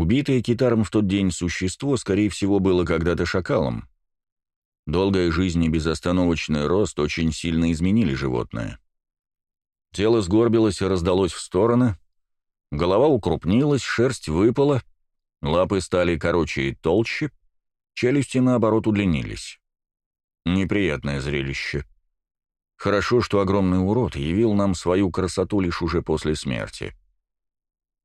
Убитое китаром в тот день существо, скорее всего, было когда-то шакалом. Долгая жизнь и безостановочный рост очень сильно изменили животное. Тело сгорбилось и раздалось в стороны, голова укрупнилась, шерсть выпала, лапы стали короче и толще, челюсти, наоборот, удлинились. Неприятное зрелище. Хорошо, что огромный урод явил нам свою красоту лишь уже после смерти.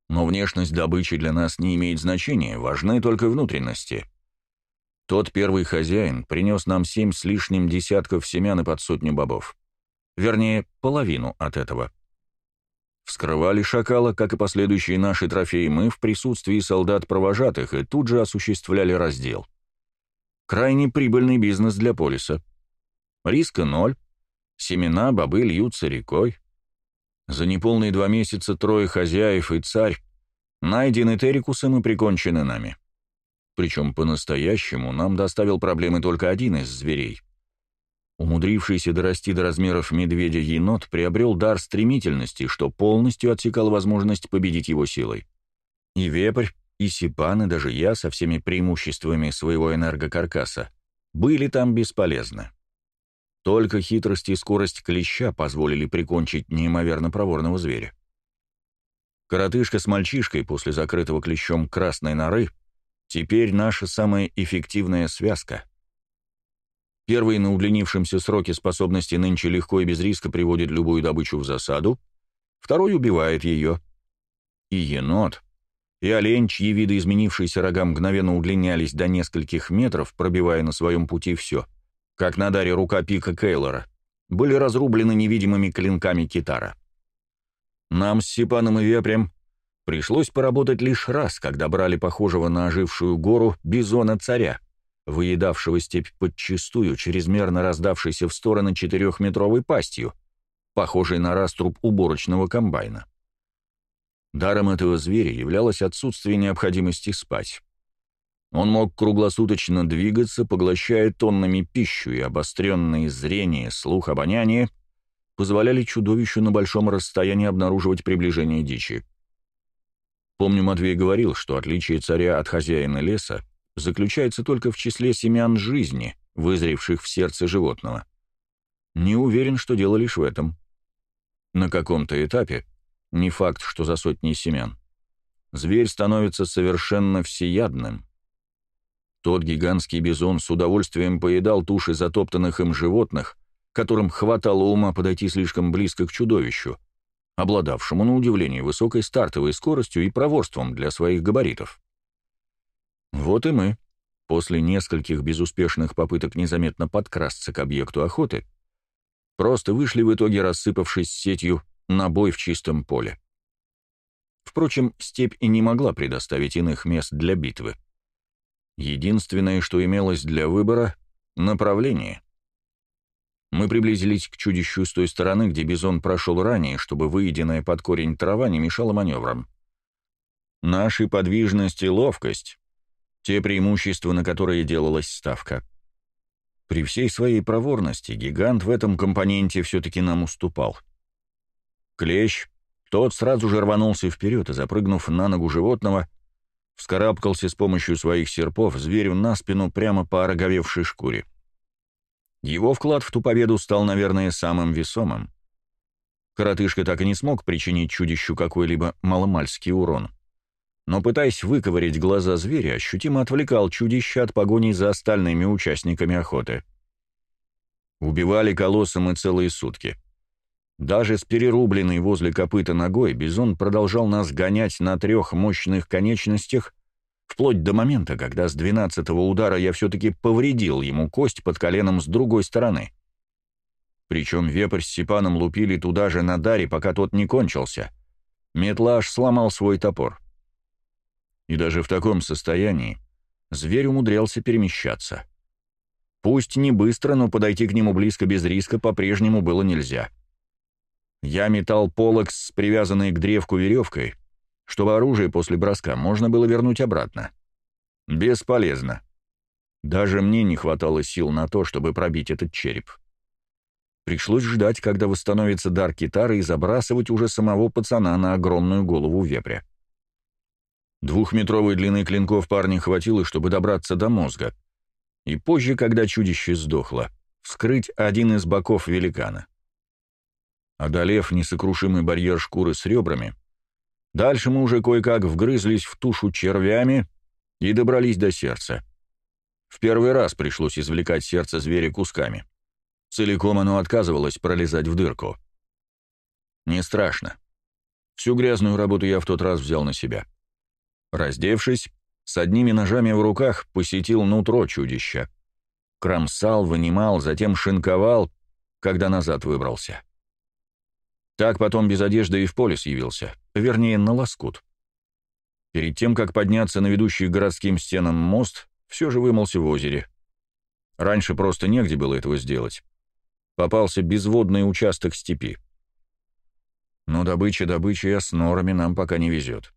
Но внешность добычи для нас не имеет значения, важны только внутренности. Тот первый хозяин принес нам семь с лишним десятков семян и под сотню бобов. Вернее, половину от этого. Вскрывали шакала, как и последующие наши трофеи, мы в присутствии солдат-провожатых и тут же осуществляли раздел. Крайне прибыльный бизнес для полиса. Риска ноль. Семена, бобы льются рекой. За неполные два месяца трое хозяев и царь найдены Терикусом и прикончены нами. Причем по-настоящему нам доставил проблемы только один из зверей. Умудрившийся дорасти до размеров медведя енот приобрел дар стремительности, что полностью отсекал возможность победить его силой. И вепрь, и сипан, и даже я со всеми преимуществами своего энергокаркаса были там бесполезны. Только хитрость и скорость клеща позволили прикончить неимоверно проворного зверя. Коротышка с мальчишкой после закрытого клещом красной норы теперь наша самая эффективная связка. Первый на удлинившемся сроке способности нынче легко и без риска приводит любую добычу в засаду, второй убивает ее. И енот, и олень, чьи виды изменившиеся рога мгновенно удлинялись до нескольких метров, пробивая на своем пути все — как на даре рука пика Кейлора, были разрублены невидимыми клинками китара. Нам с Сипаном и Вепрем пришлось поработать лишь раз, когда брали похожего на ожившую гору бизона-царя, выедавшего степь подчистую, чрезмерно раздавшейся в стороны четырехметровой пастью, похожей на раструб уборочного комбайна. Даром этого зверя являлось отсутствие необходимости спать. Он мог круглосуточно двигаться, поглощая тоннами пищу, и обостренные зрение, слух, обоняние позволяли чудовищу на большом расстоянии обнаруживать приближение дичи. Помню, Матвей говорил, что отличие царя от хозяина леса заключается только в числе семян жизни, вызревших в сердце животного. Не уверен, что дело лишь в этом. На каком-то этапе, не факт, что за сотни семян, зверь становится совершенно всеядным, тот гигантский бизон с удовольствием поедал туши затоптанных им животных, которым хватало ума подойти слишком близко к чудовищу, обладавшему, на удивление, высокой стартовой скоростью и проворством для своих габаритов. Вот и мы, после нескольких безуспешных попыток незаметно подкрасться к объекту охоты, просто вышли в итоге, рассыпавшись сетью, на бой в чистом поле. Впрочем, степь и не могла предоставить иных мест для битвы. Единственное, что имелось для выбора — направление. Мы приблизились к чудищу с той стороны, где бизон прошел ранее, чтобы выеденная под корень трава не мешала маневрам. Наши подвижность и ловкость — те преимущества, на которые делалась ставка. При всей своей проворности гигант в этом компоненте все-таки нам уступал. Клещ, тот сразу же рванулся вперед и, запрыгнув на ногу животного, вскарабкался с помощью своих серпов зверю на спину прямо по ороговевшей шкуре. Его вклад в ту победу стал, наверное, самым весомым. Коротышка так и не смог причинить чудищу какой-либо маломальский урон. Но, пытаясь выковырять глаза зверя, ощутимо отвлекал чудище от погони за остальными участниками охоты. Убивали колоссом и целые сутки. Даже с перерубленной возле копыта ногой бизон продолжал нас гонять на трех мощных конечностях, вплоть до момента, когда с двенадцатого удара я все-таки повредил ему кость под коленом с другой стороны. Причем вепрь с Сипаном лупили туда же на даре, пока тот не кончился. Метла сломал свой топор. И даже в таком состоянии зверь умудрялся перемещаться. Пусть не быстро, но подойти к нему близко без риска по-прежнему было нельзя. — я метал полок с привязанной к древку веревкой, чтобы оружие после броска можно было вернуть обратно. Бесполезно. Даже мне не хватало сил на то, чтобы пробить этот череп. Пришлось ждать, когда восстановится дар китары и забрасывать уже самого пацана на огромную голову вепря. Двухметровой длины клинков парня хватило, чтобы добраться до мозга. И позже, когда чудище сдохло, вскрыть один из боков великана. Одолев несокрушимый барьер шкуры с ребрами, дальше мы уже кое-как вгрызлись в тушу червями и добрались до сердца. В первый раз пришлось извлекать сердце зверя кусками. Целиком оно отказывалось пролезать в дырку. Не страшно. Всю грязную работу я в тот раз взял на себя. Раздевшись, с одними ножами в руках посетил нутро чудища. Кромсал, вынимал, затем шинковал, когда назад выбрался. Так потом без одежды и в полис явился, вернее, на лоскут. Перед тем, как подняться на ведущий городским стенам мост, все же вымылся в озере. Раньше просто негде было этого сделать. Попался безводный участок степи. Но добыча добычей, а с норами нам пока не везет.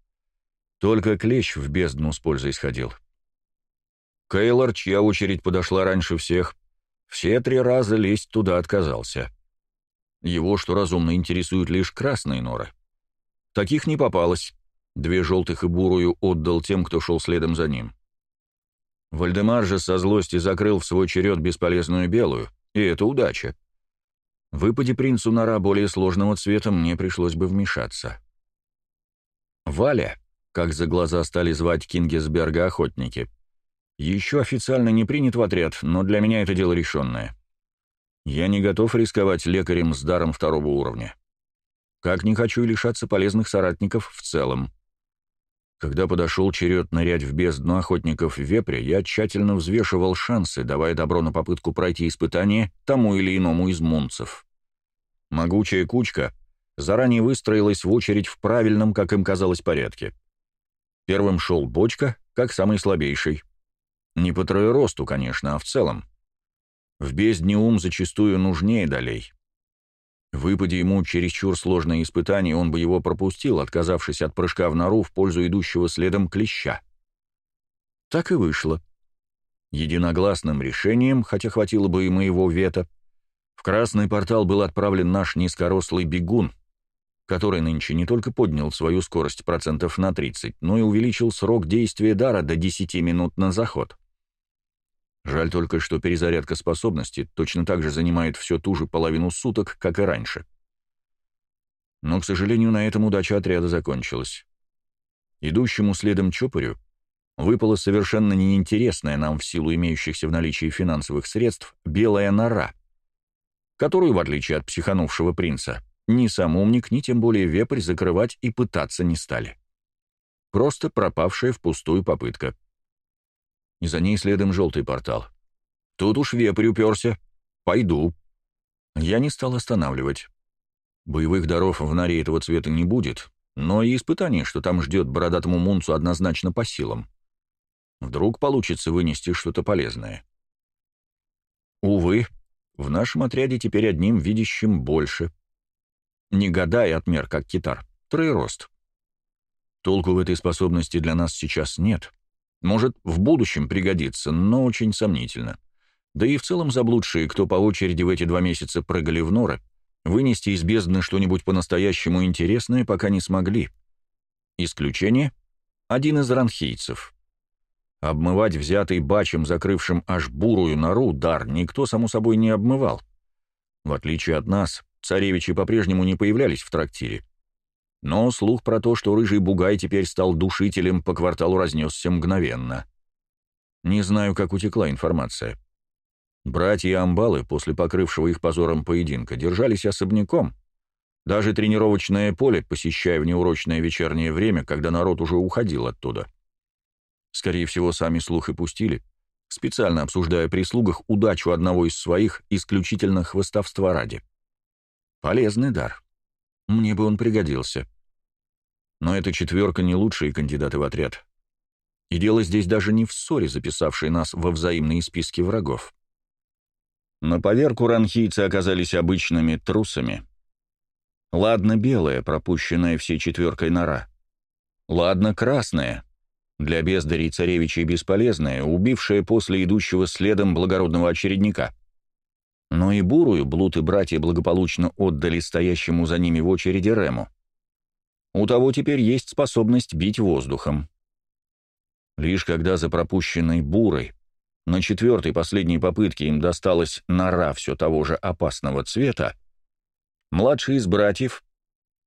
Только клещ в бездну с пользой сходил. Кейлор, чья очередь подошла раньше всех, все три раза лезть туда отказался. Его, что разумно, интересуют лишь красные норы. Таких не попалось. Две желтых и бурую отдал тем, кто шел следом за ним. Вальдемар же со злости закрыл в свой черед бесполезную белую, и это удача. Выпади принцу нора более сложного цвета, мне пришлось бы вмешаться. Валя, как за глаза стали звать Кингесберга охотники, еще официально не принят в отряд, но для меня это дело решенное. Я не готов рисковать лекарем с даром второго уровня. Как не хочу лишаться полезных соратников в целом. Когда подошел черед нырять в бездну охотников в вепре, я тщательно взвешивал шансы, давая добро на попытку пройти испытание тому или иному из мунцев. Могучая кучка заранее выстроилась в очередь в правильном, как им казалось, порядке. Первым шел бочка, как самый слабейший. Не по троеросту, конечно, а в целом. В бездне ум зачастую нужнее долей. Выпади ему чересчур сложное испытание, он бы его пропустил, отказавшись от прыжка в нору в пользу идущего следом клеща. Так и вышло. Единогласным решением, хотя хватило бы и моего вета, в красный портал был отправлен наш низкорослый бегун, который нынче не только поднял свою скорость процентов на 30, но и увеличил срок действия дара до 10 минут на заход. Жаль только, что перезарядка способности точно так же занимает всю ту же половину суток, как и раньше. Но, к сожалению, на этом удача отряда закончилась. Идущему следом Чопорю выпала совершенно неинтересная нам в силу имеющихся в наличии финансовых средств белая нора, которую, в отличие от психанувшего принца, ни сам умник, ни тем более вепрь закрывать и пытаться не стали. Просто пропавшая впустую попытка — и за ней следом желтый портал. Тут уж вепрь уперся. Пойду. Я не стал останавливать. Боевых даров в норе этого цвета не будет, но и испытание, что там ждет бородатому мунцу, однозначно по силам. Вдруг получится вынести что-то полезное. Увы, в нашем отряде теперь одним видящим больше. Не гадай отмер, как китар, троерост. Толку в этой способности для нас сейчас нет. Может, в будущем пригодится, но очень сомнительно. Да и в целом заблудшие, кто по очереди в эти два месяца прыгали в норы, вынести из бездны что-нибудь по-настоящему интересное пока не смогли. Исключение — один из ранхийцев. Обмывать взятый бачем, закрывшим аж бурую нору, дар никто, само собой, не обмывал. В отличие от нас, царевичи по-прежнему не появлялись в трактире. Но слух про то, что рыжий бугай теперь стал душителем, по кварталу разнесся мгновенно. Не знаю, как утекла информация. Братья Амбалы, после покрывшего их позором поединка, держались особняком. Даже тренировочное поле, посещая в неурочное вечернее время, когда народ уже уходил оттуда. Скорее всего, сами слух и пустили, специально обсуждая при слугах удачу одного из своих исключительно хвостовства ради. Полезный дар. Мне бы он пригодился. Но эта четверка не лучшие кандидаты в отряд. И дело здесь даже не в ссоре, записавшей нас во взаимные списки врагов. На поверку ранхийцы оказались обычными трусами. Ладно белая, пропущенная всей четверкой нора. Ладно красная, для бездарей царевичей бесполезная, убившая после идущего следом благородного очередника. Но и бурую Блуд и братья благополучно отдали стоящему за ними в очереди Рему. У того теперь есть способность бить воздухом. Лишь когда за пропущенной бурой на четвертой последней попытке им досталась нора все того же опасного цвета, младший из братьев,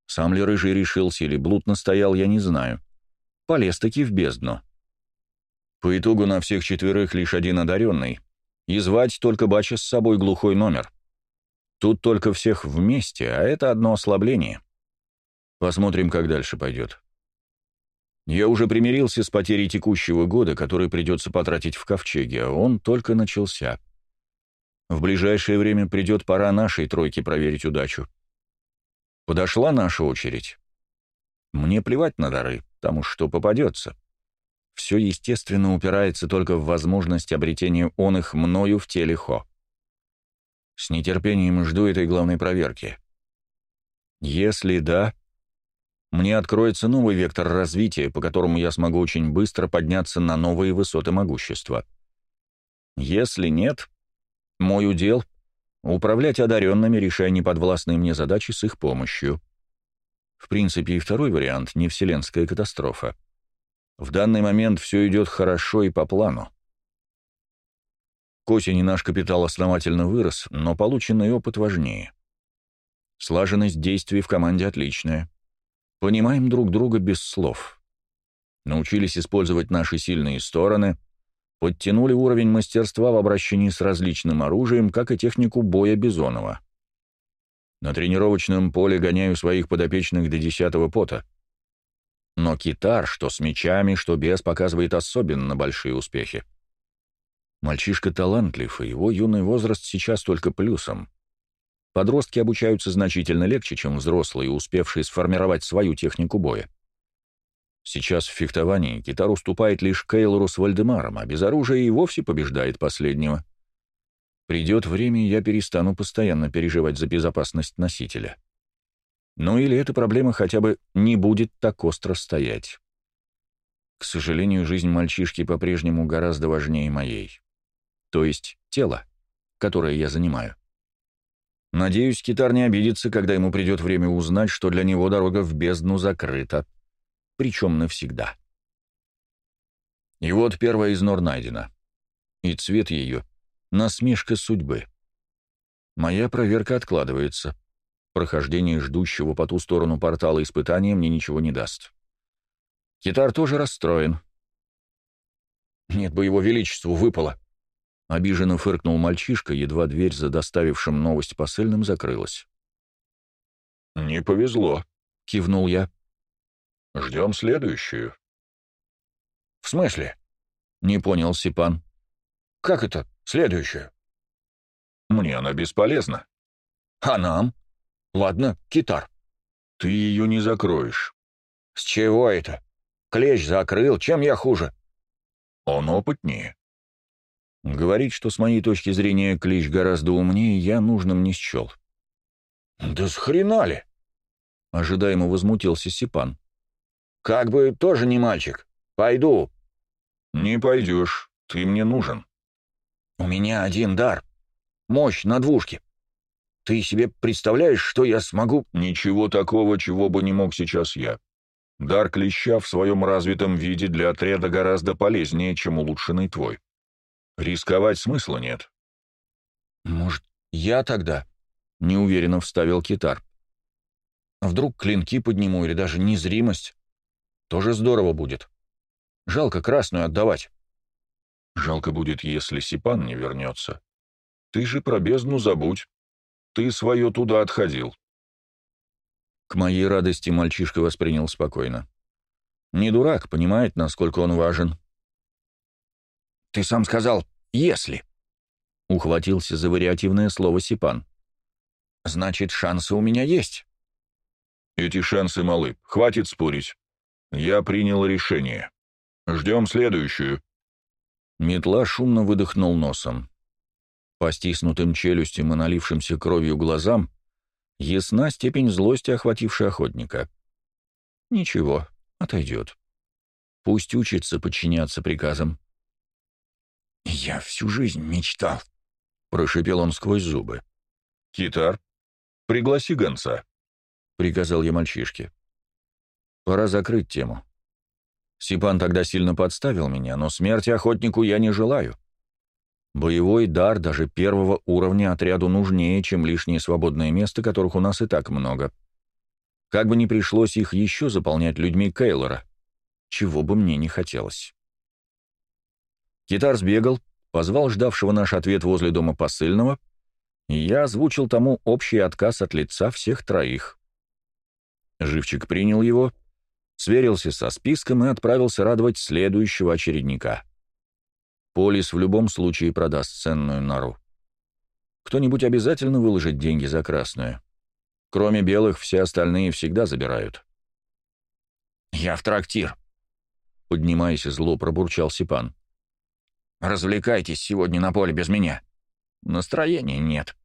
сам ли рыжий решился или блуд настоял, я не знаю, полез-таки в бездну. По итогу на всех четверых лишь один одаренный, и звать только бача с собой глухой номер. Тут только всех вместе, а это одно ослабление. Посмотрим, как дальше пойдет. Я уже примирился с потерей текущего года, который придется потратить в ковчеге, а он только начался. В ближайшее время придет пора нашей тройке проверить удачу. Подошла наша очередь. Мне плевать на дары, потому что попадется. Все, естественно, упирается только в возможность обретения он их мною в теле Хо. С нетерпением жду этой главной проверки. Если да, мне откроется новый вектор развития, по которому я смогу очень быстро подняться на новые высоты могущества. Если нет, мой удел — управлять одаренными, решая неподвластные мне задачи с их помощью. В принципе, и второй вариант — не вселенская катастрофа. В данный момент все идет хорошо и по плану. К осени наш капитал основательно вырос, но полученный опыт важнее. Слаженность действий в команде отличная. Понимаем друг друга без слов. Научились использовать наши сильные стороны, подтянули уровень мастерства в обращении с различным оружием, как и технику боя Бизонова. На тренировочном поле гоняю своих подопечных до десятого пота. Но китар, что с мечами, что без, показывает особенно большие успехи. Мальчишка талантлив, и его юный возраст сейчас только плюсом. Подростки обучаются значительно легче, чем взрослые, успевшие сформировать свою технику боя. Сейчас в фехтовании Китар уступает лишь Кейлору с Вальдемаром, а без оружия и вовсе побеждает последнего. Придет время, и я перестану постоянно переживать за безопасность носителя. Ну или эта проблема хотя бы не будет так остро стоять. К сожалению, жизнь мальчишки по-прежнему гораздо важнее моей. То есть тело, которое я занимаю. Надеюсь, китар не обидится, когда ему придет время узнать, что для него дорога в бездну закрыта. Причем навсегда. И вот первая из нор найдена. И цвет ее — насмешка судьбы. Моя проверка откладывается. Прохождение ждущего по ту сторону портала испытания мне ничего не даст. Китар тоже расстроен. Нет бы его величеству выпало. Обиженно фыркнул мальчишка, едва дверь за доставившим новость посыльным закрылась. «Не повезло», — кивнул я. «Ждем следующую». «В смысле?» — не понял Сипан. «Как это следующую?» «Мне она бесполезна». «А нам?» «Ладно, китар». «Ты ее не закроешь». «С чего это? Клещ закрыл, чем я хуже?» «Он опытнее». Говорить, что с моей точки зрения клещ гораздо умнее, я нужным не счел. «Да с хрена ли?» — ожидаемо возмутился Сипан. «Как бы тоже не мальчик. Пойду». «Не пойдешь. Ты мне нужен». «У меня один дар. Мощь на двушке. Ты себе представляешь, что я смогу...» «Ничего такого, чего бы не мог сейчас я. Дар клеща в своем развитом виде для отряда гораздо полезнее, чем улучшенный твой. Рисковать смысла нет. «Может, я тогда?» — неуверенно вставил китар. «А вдруг клинки подниму или даже незримость? Тоже здорово будет. Жалко красную отдавать». «Жалко будет, если Сипан не вернется. Ты же про бездну забудь. Ты свое туда отходил». К моей радости мальчишка воспринял спокойно. Не дурак, понимает, насколько он важен. «Ты сам сказал, если». Ухватился за вариативное слово Сипан. «Значит, шансы у меня есть». «Эти шансы малы. Хватит спорить. Я принял решение. Ждем следующую». Метла шумно выдохнул носом. По стиснутым челюстям и налившимся кровью глазам ясна степень злости, охватившей охотника. Ничего, отойдет. Пусть учится подчиняться приказам. «Я всю жизнь мечтал», — прошипел он сквозь зубы. «Китар, пригласи гонца», — приказал я мальчишке. «Пора закрыть тему. Сипан тогда сильно подставил меня, но смерти охотнику я не желаю. Боевой дар даже первого уровня отряду нужнее, чем лишнее свободное место, которых у нас и так много. Как бы ни пришлось их еще заполнять людьми Кейлора, чего бы мне не хотелось. Китар сбегал, позвал ждавшего наш ответ возле дома посыльного, и я озвучил тому общий отказ от лица всех троих. Живчик принял его, сверился со списком и отправился радовать следующего очередника. Полис в любом случае продаст ценную нору. Кто-нибудь обязательно выложит деньги за красную. Кроме белых, все остальные всегда забирают. «Я в трактир», — поднимаясь зло, пробурчал Сипан. «Развлекайтесь сегодня на поле без меня. Настроения нет.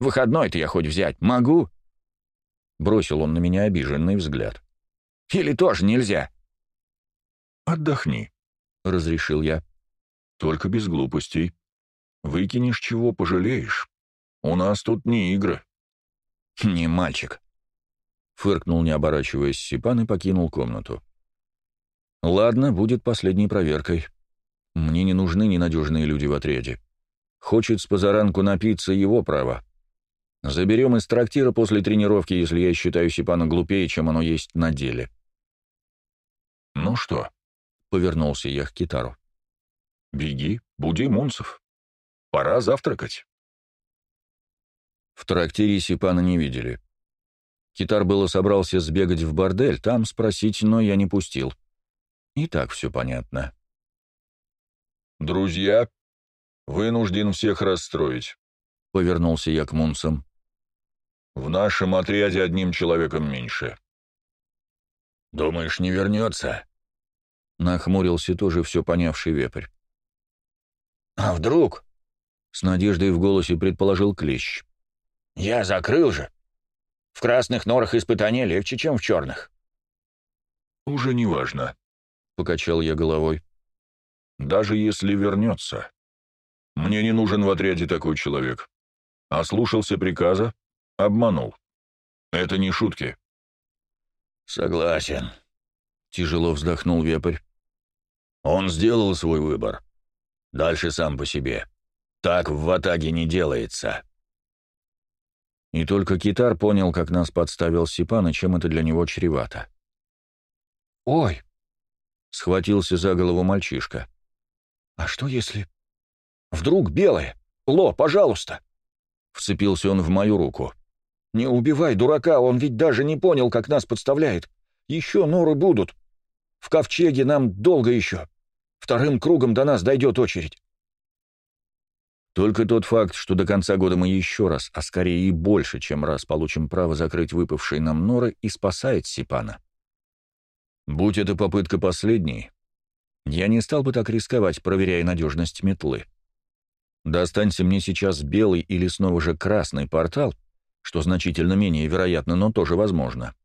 Выходной-то я хоть взять могу?» Бросил он на меня обиженный взгляд. «Или тоже нельзя?» «Отдохни», — разрешил я. Только без глупостей. Выкинешь чего, пожалеешь. У нас тут не игры. Не мальчик. Фыркнул, не оборачиваясь, Сипан и покинул комнату. Ладно, будет последней проверкой. Мне не нужны ненадежные люди в отряде. Хочет с позаранку напиться его право. Заберем из трактира после тренировки, если я считаю Сипана глупее, чем оно есть на деле. «Ну что?» — повернулся я к Китару. Беги, буди Мунцев. Пора завтракать. В трактире Сипана не видели. Китар было собрался сбегать в бордель, там спросить, но я не пустил. И так все понятно. «Друзья, вынужден всех расстроить», — повернулся я к Мунцам. «В нашем отряде одним человеком меньше». «Думаешь, не вернется?» — нахмурился тоже все понявший вепрь. «А вдруг?» — с надеждой в голосе предположил Клещ. «Я закрыл же. В красных норах испытания легче, чем в черных». «Уже не важно», — покачал я головой. «Даже если вернется. Мне не нужен в отряде такой человек. Ослушался приказа, обманул. Это не шутки». «Согласен», — тяжело вздохнул вепрь. «Он сделал свой выбор. Дальше сам по себе. Так в ватаге не делается. И только Китар понял, как нас подставил Сипан, и чем это для него чревато. «Ой!» — схватился за голову мальчишка. «А что если...» «Вдруг белое? Ло, пожалуйста!» Вцепился он в мою руку. «Не убивай дурака, он ведь даже не понял, как нас подставляет. Еще норы будут. В ковчеге нам долго еще». Вторым кругом до нас дойдет очередь. Только тот факт, что до конца года мы еще раз, а скорее и больше, чем раз, получим право закрыть выпавшие нам норы, и спасает Сипана. Будь это попытка последней, я не стал бы так рисковать, проверяя надежность метлы. Достанься мне сейчас белый или снова же красный портал, что значительно менее вероятно, но тоже возможно.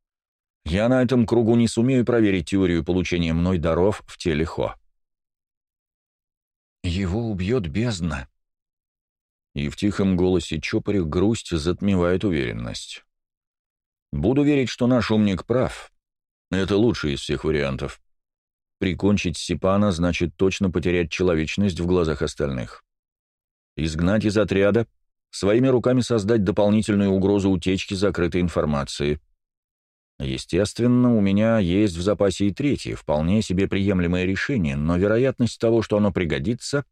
Я на этом кругу не сумею проверить теорию получения мной даров в теле Хо. Его убьет бездна. И в тихом голосе Чопарев грусть затмевает уверенность. Буду верить, что наш умник прав. Это лучший из всех вариантов. Прикончить Сипана значит точно потерять человечность в глазах остальных. Изгнать из отряда, своими руками создать дополнительную угрозу утечки закрытой информации. Естественно, у меня есть в запасе и третье, вполне себе приемлемое решение, но вероятность того, что оно пригодится,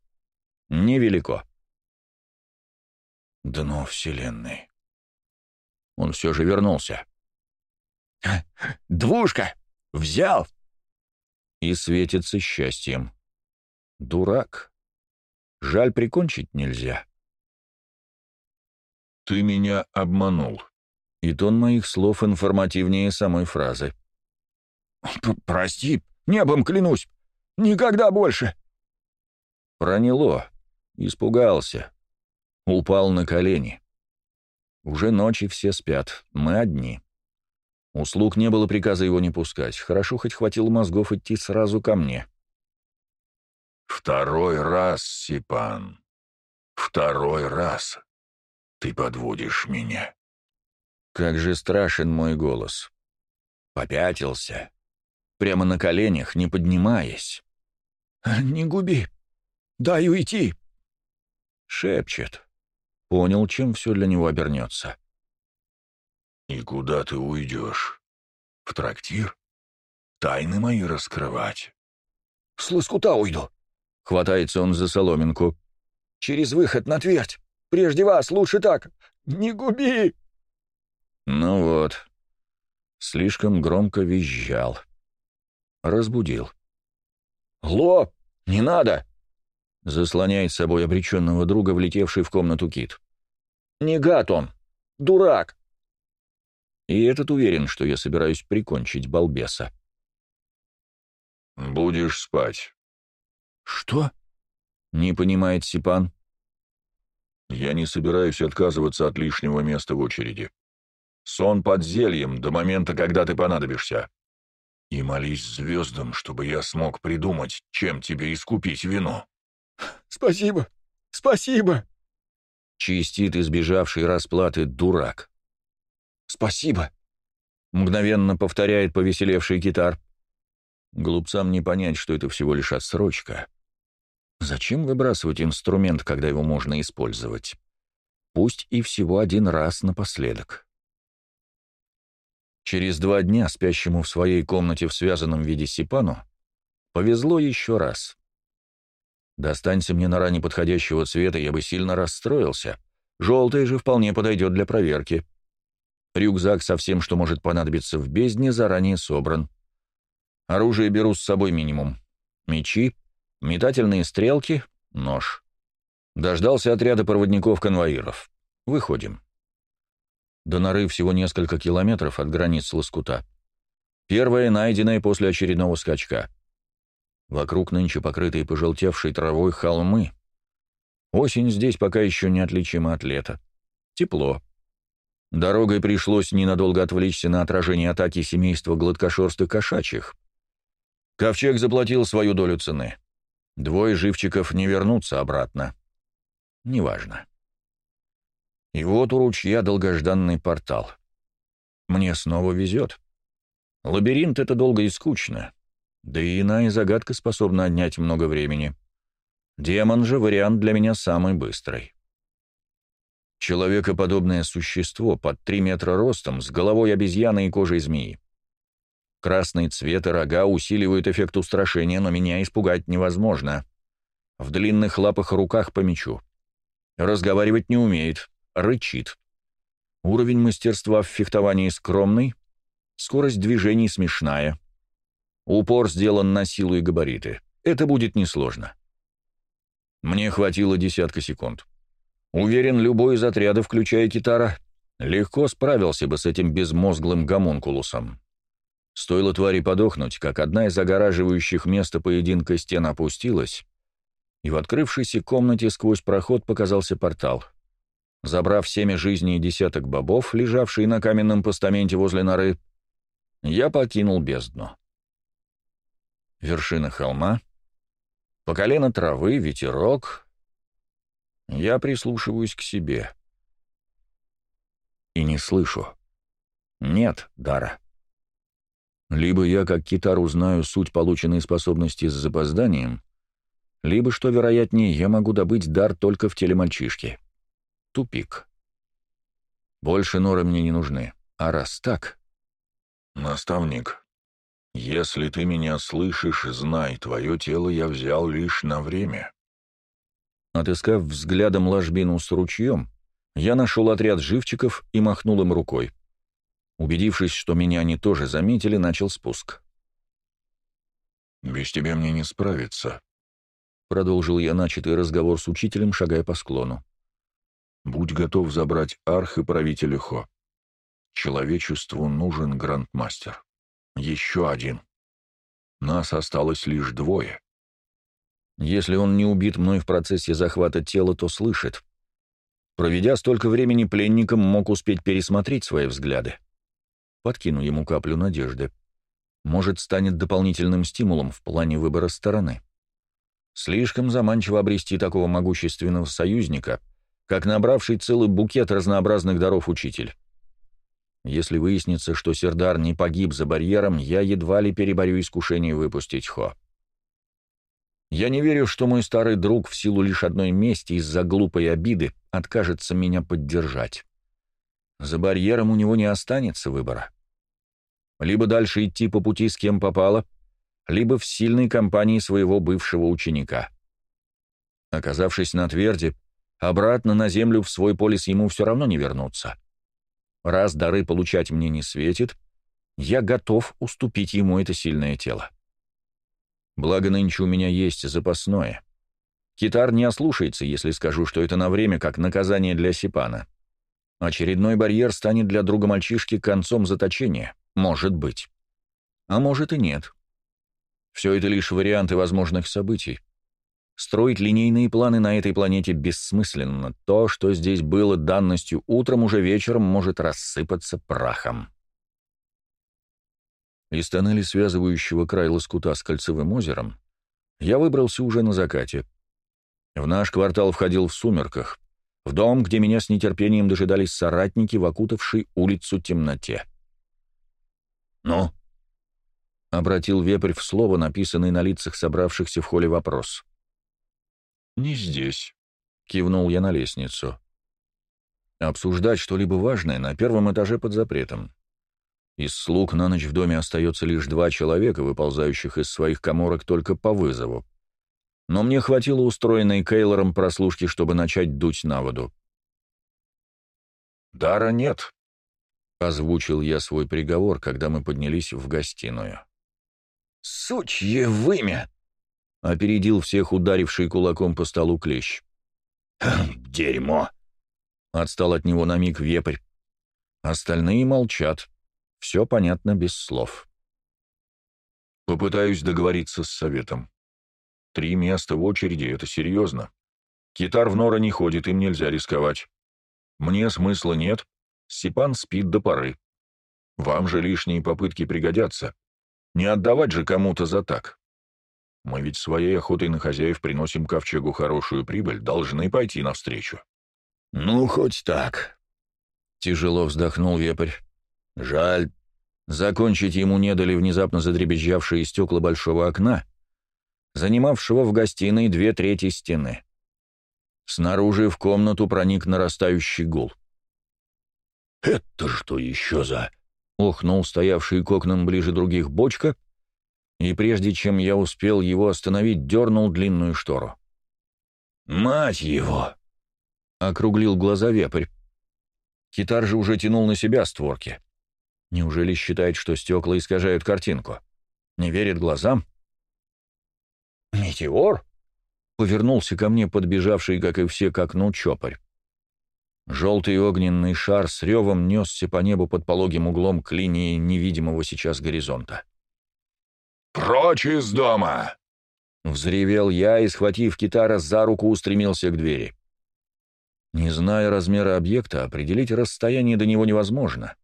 невелико. Дно Вселенной. Он все же вернулся. «Двушка! Взял!» И светится счастьем. Дурак. Жаль, прикончить нельзя. «Ты меня обманул», и тон моих слов информативнее самой фразы. «Прости, небом клянусь, никогда больше!» Проняло, испугался, упал на колени. Уже ночи все спят, мы одни. Услуг не было приказа его не пускать, хорошо хоть хватило мозгов идти сразу ко мне. «Второй раз, Сипан, второй раз ты подводишь меня». Как же страшен мой голос. Попятился. прямо на коленях, не поднимаясь. «Не губи! Дай уйти!» Шепчет. Понял, чем все для него обернется. «И куда ты уйдешь? В трактир? Тайны мои раскрывать?» «С лоскута уйду!» — хватается он за соломинку. «Через выход на твердь! Прежде вас, лучше так! Не губи!» Ну вот. Слишком громко визжал. Разбудил. «Ло, не надо!» Заслоняет собой обреченного друга, влетевший в комнату Кит. «Не гад он! Дурак!» И этот уверен, что я собираюсь прикончить балбеса. «Будешь спать». «Что?» — не понимает Сипан. «Я не собираюсь отказываться от лишнего места в очереди. Сон под зельем до момента, когда ты понадобишься. И молись звездам, чтобы я смог придумать, чем тебе искупить вину». «Спасибо! Спасибо!» Чистит избежавший расплаты дурак. «Спасибо!» — мгновенно повторяет повеселевший китар. Глупцам не понять, что это всего лишь отсрочка. Зачем выбрасывать инструмент, когда его можно использовать? Пусть и всего один раз напоследок. Через два дня спящему в своей комнате в связанном виде Сипану повезло еще раз. Достанься мне на ране подходящего цвета, я бы сильно расстроился. Желтый же вполне подойдет для проверки. Рюкзак со всем, что может понадобиться в бездне, заранее собран. Оружие беру с собой минимум. Мечи, метательные стрелки, нож. Дождался отряда проводников-конвоиров. Выходим. До норы всего несколько километров от границ Лоскута. Первое, найденное после очередного скачка. Вокруг нынче покрытые пожелтевшей травой холмы. Осень здесь пока еще неотличима от лета. Тепло. Дорогой пришлось ненадолго отвлечься на отражение атаки семейства гладкошерстых кошачьих. Ковчег заплатил свою долю цены. Двое живчиков не вернутся обратно. Неважно. И вот у ручья долгожданный портал. Мне снова везет. Лабиринт — это долго и скучно. Да и иная загадка способна отнять много времени. Демон же вариант для меня самый быстрый. Человекоподобное существо под три метра ростом, с головой обезьяны и кожей змеи. Красный цвет и рога усиливают эффект устрашения, но меня испугать невозможно. В длинных лапах руках по мечу. Разговаривать не умеет, рычит. Уровень мастерства в фехтовании скромный, скорость движений смешная. Упор сделан на силу и габариты. Это будет несложно. Мне хватило десятка секунд. Уверен, любой из отряда, включая Китара, легко справился бы с этим безмозглым гомункулусом. Стоило твари подохнуть, как одна из огораживающих место поединка стен опустилась, и в открывшейся комнате сквозь проход показался портал. Забрав семя жизни и десяток бобов, лежавшие на каменном постаменте возле норы, я покинул бездну. Вершина холма, по колено травы, ветерок. Я прислушиваюсь к себе. И не слышу. Нет дара. Либо я, как китар, узнаю суть полученной способности с запозданием, либо, что вероятнее, я могу добыть дар только в теле мальчишки. Тупик. Больше норы мне не нужны. А раз так... «Наставник, если ты меня слышишь, знай, твое тело я взял лишь на время». Отыскав взглядом ложбину с ручьем, я нашел отряд живчиков и махнул им рукой. Убедившись, что меня они тоже заметили, начал спуск. «Без тебя мне не справиться», — продолжил я начатый разговор с учителем, шагая по склону. «Будь готов забрать арх и правителя Хо. Человечеству нужен грандмастер. Еще один. Нас осталось лишь двое». Если он не убит мной в процессе захвата тела, то слышит. Проведя столько времени пленником, мог успеть пересмотреть свои взгляды. Подкину ему каплю надежды. Может, станет дополнительным стимулом в плане выбора стороны. Слишком заманчиво обрести такого могущественного союзника, как набравший целый букет разнообразных даров учитель. Если выяснится, что Сердар не погиб за барьером, я едва ли переборю искушение выпустить Хо. Я не верю, что мой старый друг в силу лишь одной мести из-за глупой обиды откажется меня поддержать. За барьером у него не останется выбора. Либо дальше идти по пути с кем попало, либо в сильной компании своего бывшего ученика. Оказавшись на тверди, обратно на землю в свой полис ему все равно не вернуться. Раз дары получать мне не светит, я готов уступить ему это сильное тело. Благо нынче у меня есть запасное. Китар не ослушается, если скажу, что это на время как наказание для Сипана. Очередной барьер станет для друга мальчишки концом заточения. Может быть. А может и нет. Все это лишь варианты возможных событий. Строить линейные планы на этой планете бессмысленно. То, что здесь было данностью утром, уже вечером может рассыпаться прахом. Из тоннеля, связывающего край лоскута с Кольцевым озером, я выбрался уже на закате. В наш квартал входил в сумерках, в дом, где меня с нетерпением дожидались соратники в окутавшей улицу темноте. «Ну?» — обратил вепрь в слово, написанный на лицах собравшихся в холле вопрос. «Не здесь», — кивнул я на лестницу. Обсуждать что-либо важное на первом этаже под запретом. Из слуг на ночь в доме остается лишь два человека, выползающих из своих коморок только по вызову. Но мне хватило устроенной Кейлором прослушки, чтобы начать дуть на воду. «Дара нет», — озвучил я свой приговор, когда мы поднялись в гостиную. «Сучье вымя!» — опередил всех ударивший кулаком по столу клещ. «Дерьмо!» — отстал от него на миг вепрь. Остальные молчат. Все понятно без слов. Попытаюсь договориться с советом. Три места в очереди — это серьезно. Китар в нора не ходит, им нельзя рисковать. Мне смысла нет, Степан спит до поры. Вам же лишние попытки пригодятся. Не отдавать же кому-то за так. Мы ведь своей охотой на хозяев приносим ковчегу хорошую прибыль, должны пойти навстречу. Ну, хоть так. Тяжело вздохнул вепрь. Жаль. Закончить ему не дали внезапно задребезжавшие стекла большого окна, занимавшего в гостиной две трети стены. Снаружи в комнату проник нарастающий гул. «Это что еще за...» — охнул стоявший к окнам ближе других бочка, и прежде чем я успел его остановить, дернул длинную штору. «Мать его!» — округлил глаза вепрь. Китар же уже тянул на себя створки. Неужели считает, что стекла искажают картинку? Не верит глазам? «Метеор?» — повернулся ко мне подбежавший, как и все, к окну чопарь. Желтый огненный шар с ревом несся по небу под пологим углом к линии невидимого сейчас горизонта. «Прочь из дома!» Взревел я и, схватив китара за руку, устремился к двери. Не зная размера объекта, определить расстояние до него невозможно.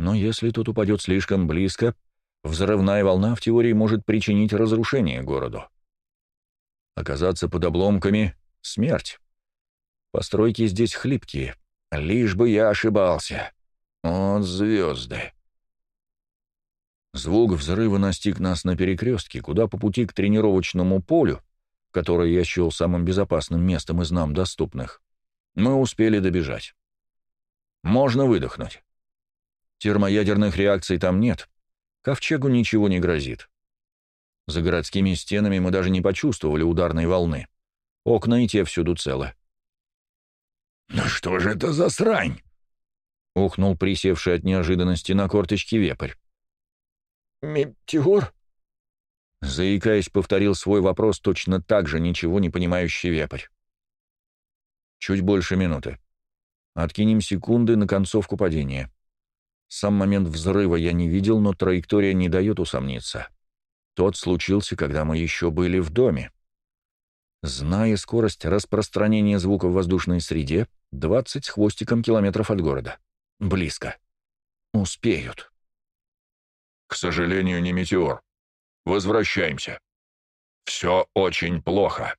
Но если тот упадет слишком близко, взрывная волна в теории может причинить разрушение городу. Оказаться под обломками — смерть. Постройки здесь хлипкие. Лишь бы я ошибался. Вот звезды. Звук взрыва настиг нас на перекрестке, куда по пути к тренировочному полю, которое я счел самым безопасным местом из нам доступных, мы успели добежать. Можно выдохнуть. Термоядерных реакций там нет. Ковчегу ничего не грозит. За городскими стенами мы даже не почувствовали ударной волны. Окна и те всюду целы. «Ну что же это за срань?» — ухнул присевший от неожиданности на корточки вепрь. «Метеор?» Заикаясь, повторил свой вопрос точно так же, ничего не понимающий вепрь. Чуть больше минуты. Откинем секунды на концовку падения. Сам момент взрыва я не видел, но траектория не дает усомниться. Тот случился, когда мы еще были в доме. Зная скорость распространения звука в воздушной среде, 20 с хвостиком километров от города. Близко. Успеют. К сожалению, не метеор. Возвращаемся. Все очень плохо.